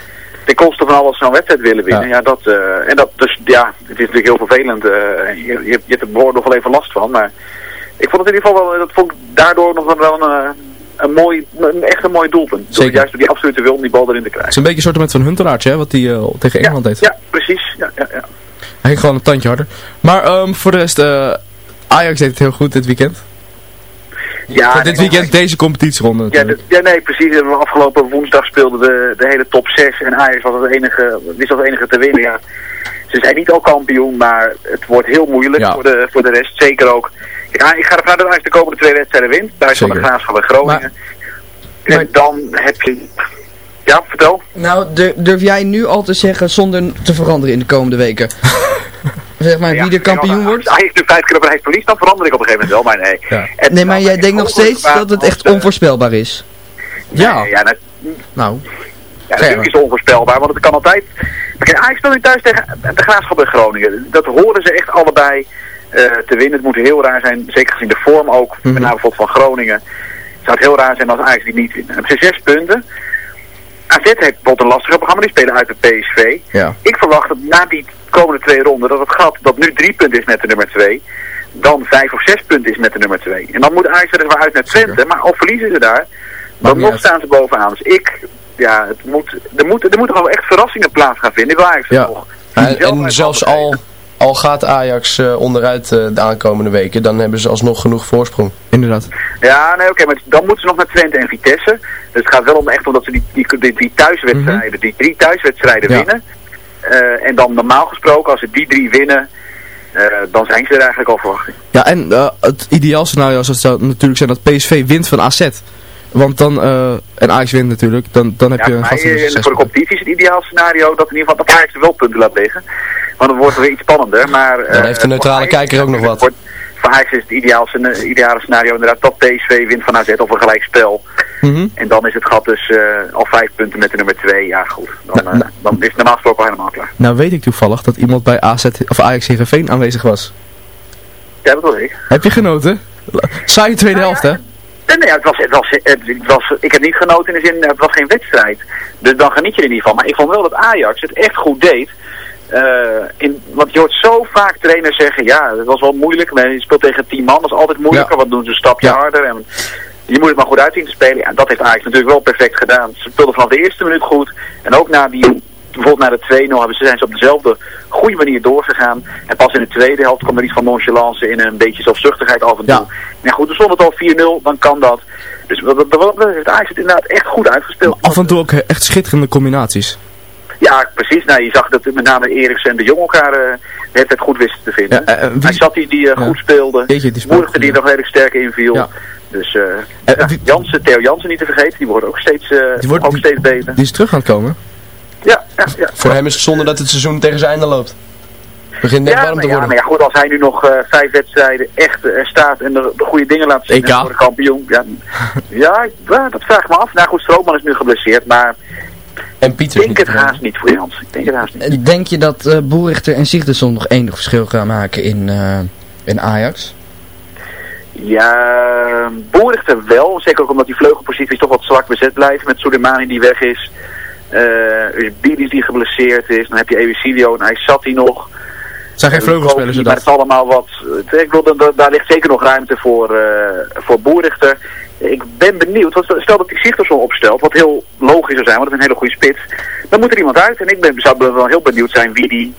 Ten koste van alles zo'n wedstrijd willen winnen. Ja. dat, eh, en dat, dus ja, het is natuurlijk heel vervelend. eh, je, je, je hebt er behoorlijk nog wel even last van. Maar ik vond het in ieder geval wel, dat vond ik daardoor nog wel een, eh, een mooi, een, echt een mooi doelpunt. Door Zeker. juist door die absolute wil om die bal erin te Het krijgen. is een beetje een soort met van Huntelaartje, hè, wat hij eh, tegen Engeland deed. Ja, precies. Ja, ja, ja. Hij ging gewoon een tandje harder. Maar ehm, voor de rest, eh, Ajax deed het heel goed dit weekend. Ja, dit nee, weekend deze competitieronde Ja, ja, nee, precies. Afgelopen woensdag speelden de, de hele top 6 en Ajax was het enige, wist als enige te winnen. Ja. Ze zijn niet al kampioen, maar het wordt heel moeilijk voor, de, voor de rest. Zeker ook. Ja, ik ga ervan uit dat Ajax de komende twee wedstrijden wint. Daar is van de. Graafschap en Groningen. en dan heb je... Ja, vertel. Nou, dur- durf jij nu al te zeggen zonder te veranderen in de komende weken? zeg maar, wie de kampioen wordt? Als Ajax nu vijf keer op rij verliest, dan verander ik op een gegeven moment wel. Maar nee. En Nee, maar jij denkt nog wel steeds dat het echt onvoorspelbaar is. Ja. ja dat, nou. Ja, natuurlijk is het onvoorspelbaar, want het kan altijd... Kijk, Ajax speelt nu thuis tegen de Graafschap en Groningen. Dat horen ze echt allebei te winnen. Het moet heel raar zijn, zeker gezien de vorm ook, met name bijvoorbeeld van Groningen. Het zou het heel raar zijn als Ajax die niet. Dan hebben ze zes punten. AZ heeft bijvoorbeeld een lastige programma, die spelen uit de PSV. Ja. Ik verwacht dat na die komende twee ronden, dat het gat dat nu drie punten is met de nummer twee, dan vijf of zes punten is met de nummer twee. En dan moet Ajax er weer uit naar Twente, maar al verliezen ze daar, dan nog uit. staan ze bovenaan. Dus ik, ja, het moet, er, moet, er moeten gewoon echt verrassingen plaats gaan vinden. Ik wil Ajax Ja. nog. En, en zelfs al, al gaat Ajax eh, onderuit eh, de aankomende weken, dan hebben ze alsnog genoeg voorsprong. Inderdaad. Ja, nee, oké, maar dan moeten ze nog naar Twente en Vitesse. Dus het gaat wel om echt omdat ze die, die, die, die thuiswedstrijden, die drie thuiswedstrijden Ja. winnen. Eh, en dan normaal gesproken, als ze die drie winnen, eh, dan zijn ze er eigenlijk al verwachting. Ja, en eh, het ideaal scenario zou- zou natuurlijk zijn dat PSV wint van AZ. Want dan, eh, en Ajax wint natuurlijk, dan, dan heb Ja, je voor een voor de competitie is het ideaal scenario dat in ieder geval dat Ajax er wel punten laat liggen. Want dan wordt het weer iets spannender. Maar, Dan eh, heeft de neutrale voor Ajax- kijker ook nog wat. Voor, voor Ajax is het ideale scenario inderdaad dat PSV wint van AZ of een gelijk spel. Mhm. En dan is het gat dus eh, al vijf punten met de nummer twee. Ja goed, dan, eh, dan is het normaal gesproken al helemaal klaar. Nou weet ik toevallig dat iemand bij AZ, of Ajax Heerenveen aanwezig was. Ja, dat wil ik. Heb je genoten? Saaie tweede helft, hè? Nee, nee, het was, het was, het was, ik heb niet genoten in de zin, het was geen wedstrijd. Dus dan geniet je er niet van. Maar ik vond wel dat Ajax het echt goed deed. Eh, in, want je hoort zo vaak trainers zeggen, ja, het was wel moeilijk. Maar je speelt tegen tien man, dat is altijd moeilijker. Wat doen ze een stapje harder. En je moet het maar goed uit zien te spelen. Ja, dat heeft Ajax natuurlijk wel perfect gedaan. Ze speelden vanaf de eerste minuut goed. En ook na die, bijvoorbeeld na de 2-0 hebben ze, zijn ze op dezelfde goede manier doorgegaan. En pas in de tweede helft kwam er iets van nonchalance in en een beetje zelfzuchtigheid af en toe. Ja, goed, dus stond het al 4-0, dan kan dat. Dus wat, wat heeft Ajax het inderdaad echt goed uitgespeeld. Af en toe ook echt schitterende combinaties. Ja, precies. Nou, je zag dat met name Eriksen en de Jong elkaar eh, de hele tijd goed wisten te vinden. Ja, eh, eh, wie- Hij zat die, die eh, Ja. goed speelde. Jeetje, die die ja. nog redelijk sterk inviel. Ja. Dus eh ja, Jansen, Theo Jansen niet te vergeten, die wordt ook steeds, eh, Die wordt- ook die- steeds beter. Die is terug aan het komen. Ja, ja, ja. Voor hem is het zonde dat het seizoen tegen zijn einde loopt. Begint net ja, warm maar te ja, worden. maar ja, goed, als hij nu nog eh, vijf wedstrijden echt eh, staat en de, de goede dingen laat zien voor de kampioen. Ja, ja, dat vraag ik me af. Nou goed, Strootman is nu geblesseerd, maar En Pieter ik denk niet het haast niet voor Jans. Ik denk het haast niet. Denk je dat eh Boerichter en Sigtersson nog enig verschil gaan maken in, eh, in Ajax? Ja, Boerichter wel. Zeker ook omdat die vleugelposities toch wat zwak bezet blijven. Met Soleimani die weg is. Uh, Bidis die geblesseerd is. Dan heb je Ewisilio en Aysati nog. Het zijn geen vleugelspelers Kofi, Maar het is allemaal wat... Ik bedoel, da- daar ligt zeker nog ruimte voor, eh voor Boerichter. Ik ben benieuwd, want stel dat die Sigtersson opstelt, wat heel logisch zou zijn, want dat is een hele goede spits. Dan moet er iemand uit en ik ben, zou wel heel benieuwd zijn wie die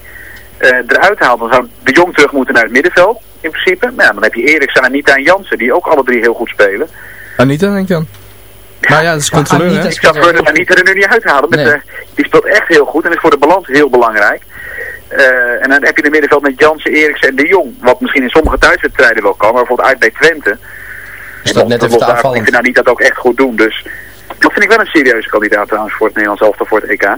eh, eruit haalt. Dan zou de Jong terug moeten naar het middenveld, in principe. Maar ja, dan heb je Eriksen, Anita en Jansen, die ook alle drie heel goed spelen. Anita, denk ik dan. Maar ja, dat is controleur, hè? Ik zou Verder Anita er nu niet uithalen. Met, Nee. eh, die speelt echt heel goed en is voor de balans heel belangrijk. Eh, en dan heb je in het middenveld met Jansen, Eriksen en de Jong. Wat misschien in sommige thuiswedstrijden wel kan, maar bijvoorbeeld uit bij Twente. Is dat net even aanvallend. Ik vind nou niet dat ook echt goed doen. Dus dat vind ik wel een serieuze kandidaat trouwens voor het Nederlands elftal voor het EK.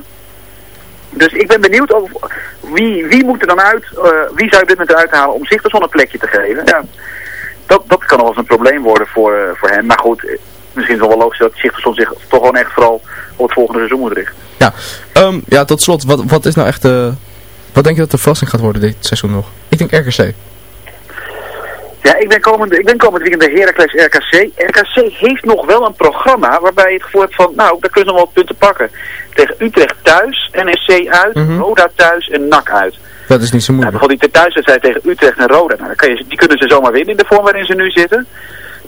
Dus ik ben benieuwd over wie, wie moet er dan uit, eh, wie zou je dit moment eruit halen om zich dus een plekje te geven. Ja, dat, dat kan nog wel eens een probleem worden voor, eh, voor hem. Maar goed, misschien is het wel logisch dat Sigtersson zich toch gewoon echt vooral op het volgende seizoen moet richten. Ja, Ehm, ja tot slot, wat, wat is nou echt de... Wat denk je dat de verrassing gaat worden dit seizoen nog? Ik denk RKC. Ja, ik ben komend, ik ben komend weekend bij Heracles RKC. RKC heeft nog wel een programma waarbij je het gevoel hebt van, nou, daar kunnen ze nog wel punten pakken. Tegen Utrecht thuis, NSC uit, Roda thuis en NAC uit. Dat is niet zo Nou, moeilijk. bijvoorbeeld die thuiswedstrijd tegen Utrecht en Roda. Nou, dan kan je, die kunnen ze zomaar winnen in de vorm waarin ze nu zitten.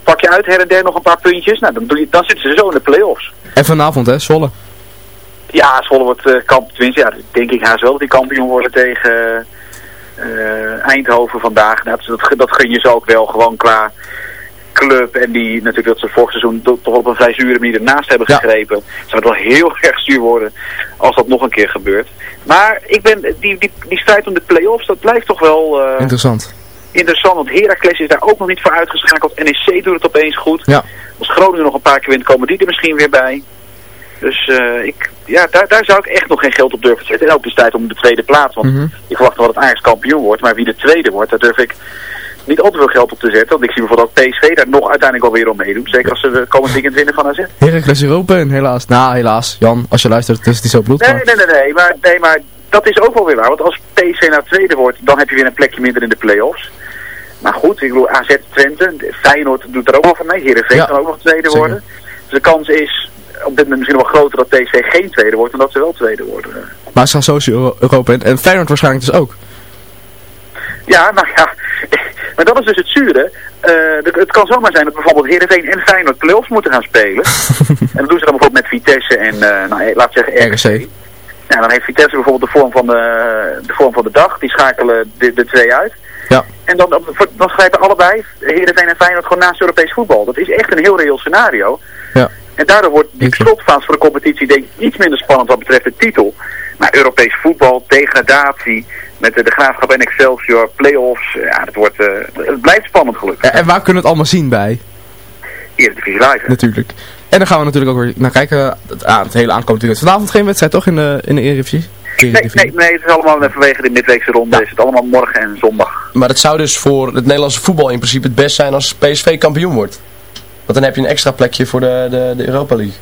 Pak je uit her en der nog een paar puntjes, nou, dan, doe je, dan zitten ze zo in de play-offs. En vanavond, hè, Zwolle. Ja, Zwolle wordt eh kamp, tenminste, ja, denk ik haast wel dat die kampioen worden tegen eh, Eindhoven vandaag. Nou, dat, dat, dat gun je ze ook wel gewoon qua club. En die natuurlijk dat ze vorig seizoen to- toch op een vrij zure manier ernaast hebben gegrepen. Zou het wel heel erg zuur worden als dat nog een keer gebeurt. Maar ik ben, die, die, die strijd om de play-offs, dat blijft toch wel eh, Interessant. interessant. Want Heracles is daar ook nog niet voor uitgeschakeld. NEC doet het opeens goed. Ja. Als Groningen nog een paar keer wint, komen die er misschien weer bij. Dus eh, ik, ja, daar, daar zou ik echt nog geen geld op durven te zetten. En ook de tijd om de tweede plaats. Want Mhm. ik verwacht wel dat Ajax kampioen wordt. Maar wie de tweede wordt, daar durf ik niet al te veel geld op te zetten. Want ik zie bijvoorbeeld ook PSV daar nog uiteindelijk wel weer om meedoen. Zeker als ze de komend weekend winnen van AZ. Heracles Europa en helaas. Nou, helaas. Jan, als je luistert, het is niet zo bloed. Nee, nee, nee, nee, maar, nee, maar dat is ook wel weer waar. Want als PSV naar tweede wordt, dan heb je weer een plekje minder in de play-offs. Maar goed, ik bedoel, AZ Twente, Feyenoord doet er ook wel van mee. Heerenveen Ja, kan ook nog tweede zeker. worden. Dus de kans is op dit moment misschien nog wel groter dat PSV geen tweede wordt dan dat ze wel tweede worden. Maar ze gaan sowieso Euro- Europa in. En Feyenoord waarschijnlijk dus ook. Ja, nou ja, maar dat is dus het zure. Eh, het kan zomaar zijn dat bijvoorbeeld Heerenveen en Feyenoord play-offs moeten gaan spelen. en dat doen ze dan bijvoorbeeld met Vitesse en, eh nou, eh, laat zeggen, RKC. Ja, dan heeft Vitesse bijvoorbeeld de vorm van de, de, vorm van de dag. Die schakelen de, de twee uit. Ja. En dan, dan, grijpen allebei, Heerenveen en Feyenoord, gewoon naast Europees voetbal. Dat is echt een heel reëel scenario. Ja. En daardoor wordt die slotfase van de competitie denk ik iets minder spannend wat betreft de titel. Maar Europees voetbal, degradatie, met de, de Graafschap en Excelsior, play-offs, ja, dat wordt, eh, het blijft spannend gelukkig. En waar kunnen we het allemaal zien bij? Eredivisie live. Natuurlijk. En dan gaan we natuurlijk ook weer naar kijken. Het, ah, het hele aankomend weekend. Vanavond geen wedstrijd toch in de, in de Eredivisie? Nee, nee, nee, het is allemaal vanwege de midweekse ronde. Is het allemaal morgen en zondag. Maar het zou dus voor het Nederlandse voetbal in principe het best zijn als PSV kampioen wordt. Want dan heb je een extra plekje voor de, de, de Europa League.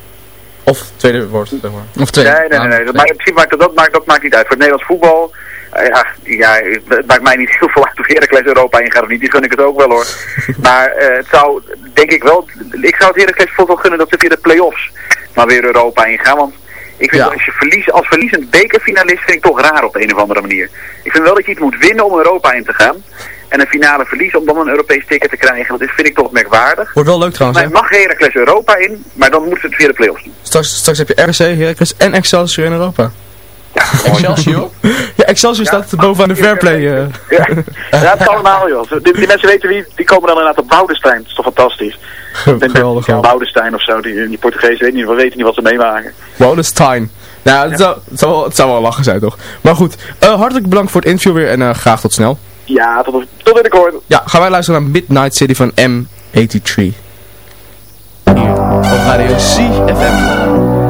Of tweede wordt, zeg maar. Of twee. Nee, nee, nee. nee. Dat maakt, in principe maakt dat, dat, maakt, dat maakt niet uit. Voor het Nederlands voetbal, eh, ja, ja, het maakt mij niet heel veel uit of Heracles Europa ingaat of niet. Die gun ik het ook wel hoor. maar eh, het zou, denk ik wel, ik zou het Heracles bijvoorbeeld wel gunnen dat ze via de play-offs maar weer Europa ingaan. Want ik vind Ja. dat als je verlies, als verliezend bekerfinalist vind ik toch raar op een of andere manier. Ik vind wel dat je iets moet winnen om Europa in te gaan. En een finale verliezen om dan een Europees ticket te krijgen. Dat is, vind ik toch merkwaardig. Wordt wel leuk trouwens, Maar hè? mag Heracles Europa in, maar dan moeten ze het via de play-offs doen. Straks, straks heb je RC, Heracles en Excelsior in Europa. Excelsior? Ja, Excelsior staat bovenaan de Fairplay. eh. Ja, ja het kan allemaal joh. Die, die mensen weten wie, die komen dan inderdaad op Boudestein. Dat is toch fantastisch. Geweldig Ja, wel. Boudestein of zo, die, die Portugezen weten niet, we weten niet wat ze meemaken. Woudenstein. Nou, het, zou, het, zou, wel- het zou wel lachen zijn, toch? Maar goed, eh, hartelijk bedankt voor het interview weer en eh, graag tot snel. Ja, tot, tot binnenkort. Ja, gaan wij luisteren naar Midnight City van M83. Hier op Radio CFM.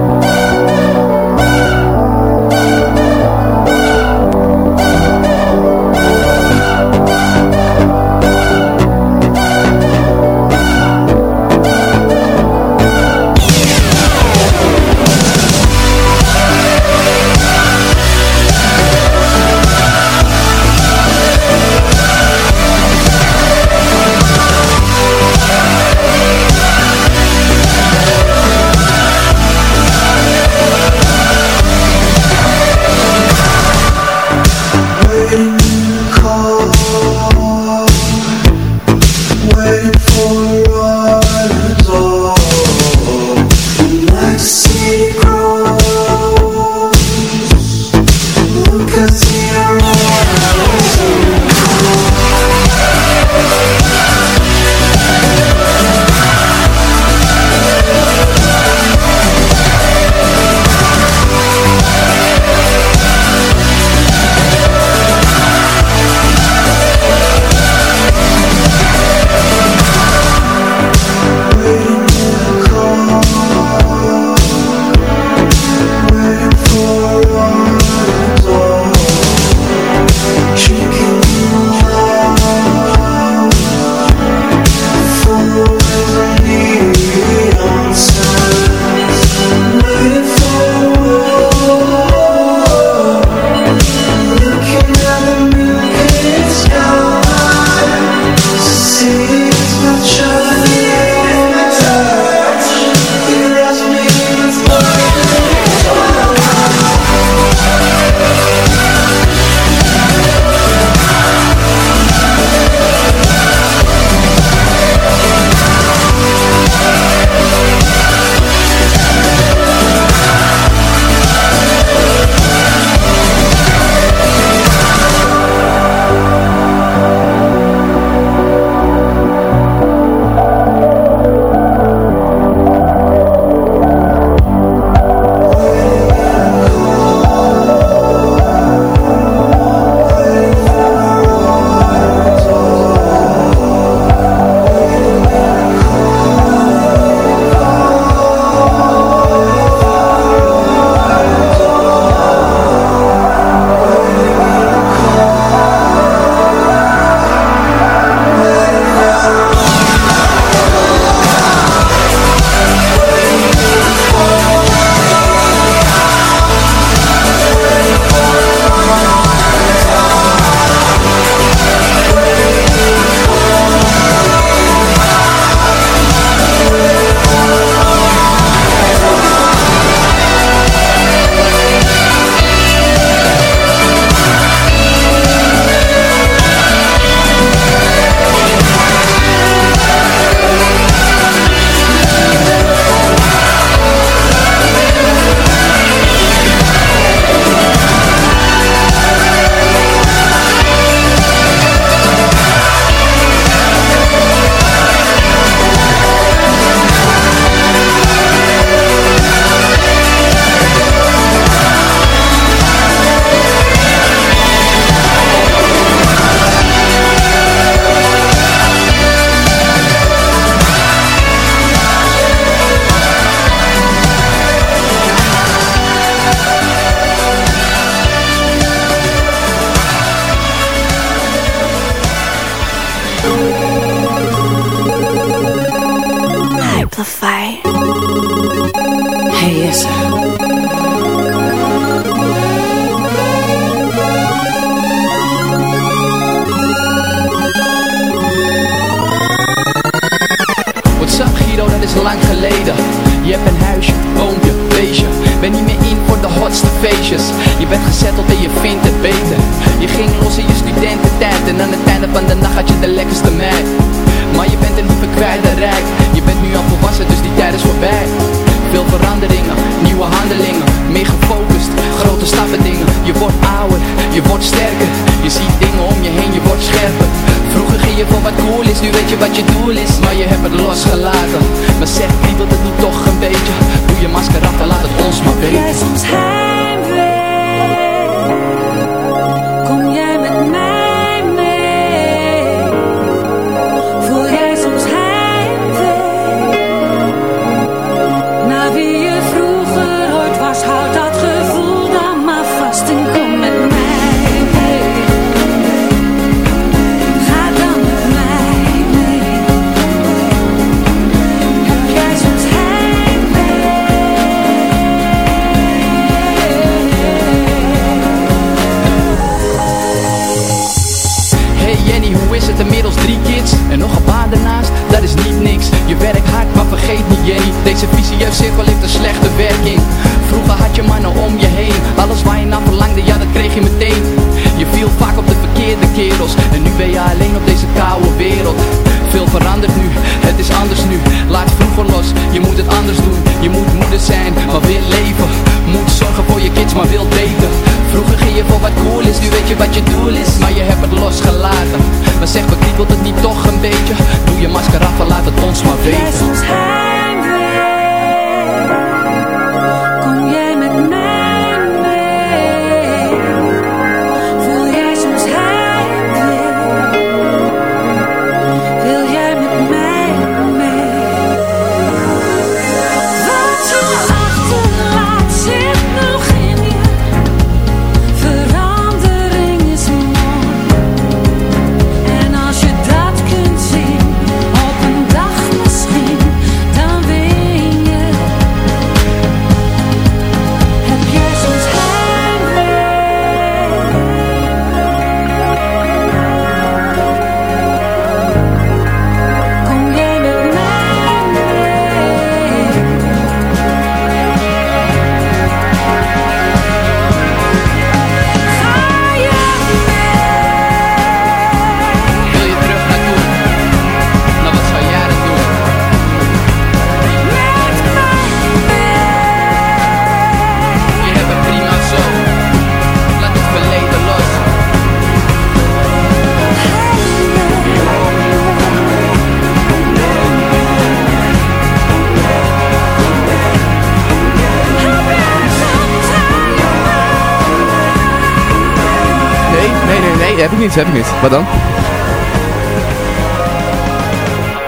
Niet, heb ik niet. Wat dan?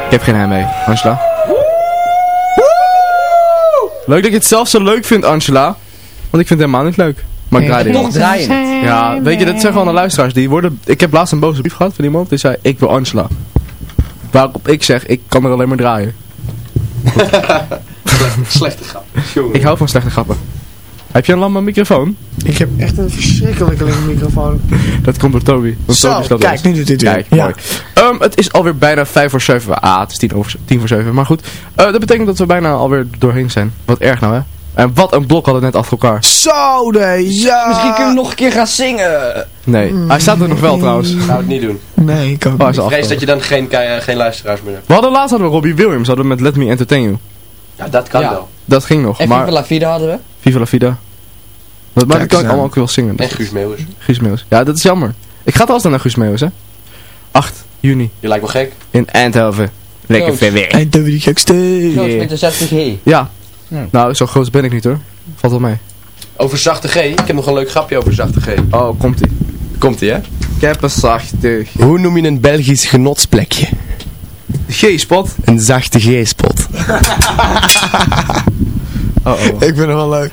Ik heb geen heimwee, Angela. Leuk dat je het zelf zo leuk vindt, Angela. Want ik vind het helemaal niet leuk. Maar ik draai dit. Draaien. Ja, weet je, dat zijn gewoon de luisteraars. Die worden, ik heb laatst een boze brief gehad van iemand die zei, ik wil Angela. Waarop ik zeg, ik kan er alleen maar draaien. Slechte grap. Jongen. Ik hou van slechte grappen. Heb je een lamme microfoon? Ik heb echt een verschrikkelijke microfoon. Dat komt door Toby. Want Zo, Toby kijk, wel nu doet dit weer. Kijk, Ja. mooi. Ehm, het is alweer bijna 5 voor 7. Ah, het is 10, over, 10 voor 7. Maar goed, Eh, dat betekent dat we bijna alweer doorheen zijn. Wat erg nou, hè? En wat een blok hadden we net achter elkaar. Zo, de ja. Misschien kunnen we nog een keer gaan zingen. Nee, hij staat er nog wel trouwens. Gaan we het niet doen. Nee, ik ook Oh, is Ik vrees dat je dan geen, ke- geen luisteraars meer hebt. We hadden laatst hadden we Robbie Williams hadden we met Let Me Entertain You. Ja, dat kan Ja. wel. Dat ging nog, En maar Viva La Vida hadden we. Viva la Vida. Dat, maar dat kan ik allemaal ook wel zingen. En Guus Meeuwis. Guus Meeuwis. Ja, dat is jammer. Ik ga trouwens dan naar Guus Meeuwis, hè. 8 juni Je lijkt me gek. in Eindhoven. Lekker ver weg. En de die gekste. Groot met de 60 G. Ja. Nou, zo groot ben ik niet hoor. Valt wel mee. Over zachte G. Ik heb nog een leuk grapje over zachte G. Oh, komt ie. Komt ie, hè? Ik heb een zachte Hoe noem je een Belgisch genotsplekje? G-spot. Een zachte G-spot. Oh, oh. Ik vind het wel leuk.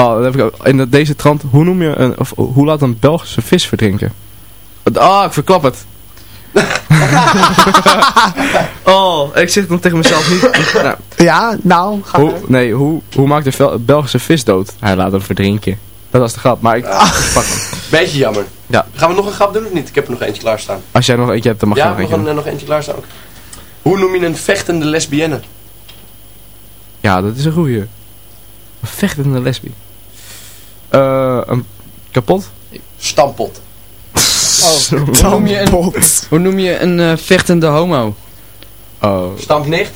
Oh, dat heb ik ook. In dat- deze trant, hoe noem je een, of hoe laat een Belgische vis verdrinken? Ah, ik verklap het. oh, ik zeg het dan tegen mezelf niet. Nou, Ja, nou, ga Hoe, nee, hoe, hoe maakt de Vel- Belgische vis dood? Hij laat hem verdrinken. Dat was de grap, maar ik, ik pak hem. Beetje jammer. Ja. Gaan we nog een grap doen of niet? Ik heb er nog eentje klaarstaan. Als jij nog eentje hebt, dan mag ja, je nog nog, eentje een, doen. eh, nog eentje klaarstaan ook. Hoe noem je een vechtende lesbienne? Ja, dat is een goeie. Een vechtende lesbi. Eh, een kapot? Stampot. Oh, hoe, noem je een, hoe noem je een eh, vechtende homo? Oh. Stampnicht?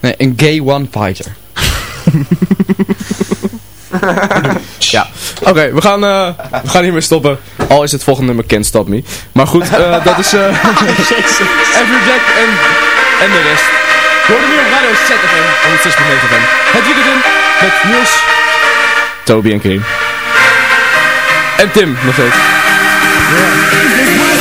Nee, een gay one-fighter. ja. Oké, we, gaan, eh, we gaan hiermee stoppen. Al is het volgende nummer Can't Stop Me. Maar goed, eh, dat is... eh Jack en, en de rest. We worden weer op Radio ZFM. 106.9 FM. Het weekend in met Niels, Toby en Kim. En Tim nog steeds. Can't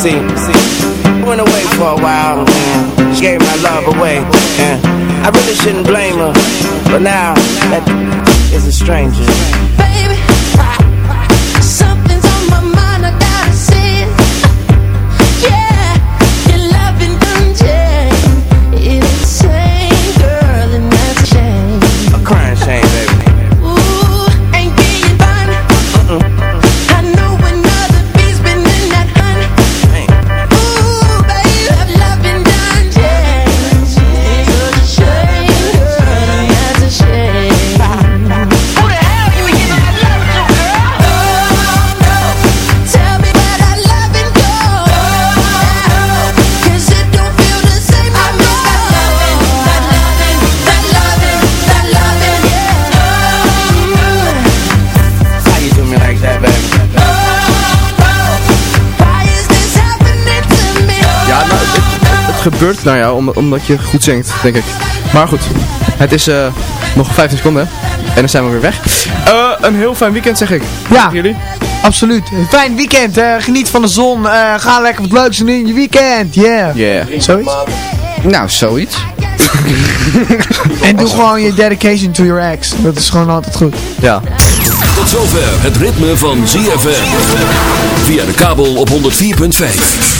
See, see, went away for a while she gave my love away. And I really shouldn't blame her, but now that is a stranger. Gebeurt nou ja, om- omdat je goed zingt, denk ik. Maar goed, het is eh, nog 15 seconden en dan zijn we weer weg. Eh, een heel fijn weekend zeg ik. Ja, jullie? absoluut. Een fijn weekend. eh, geniet van de zon. eh, ga lekker wat leuks doen in je weekend. Yeah. Yeah. Zoiets? Nou, zoiets. En doe gewoon je dedication to your ex. Dat is gewoon altijd goed. Ja. Tot zover het ritme van ZFM. Via de kabel op 104.5.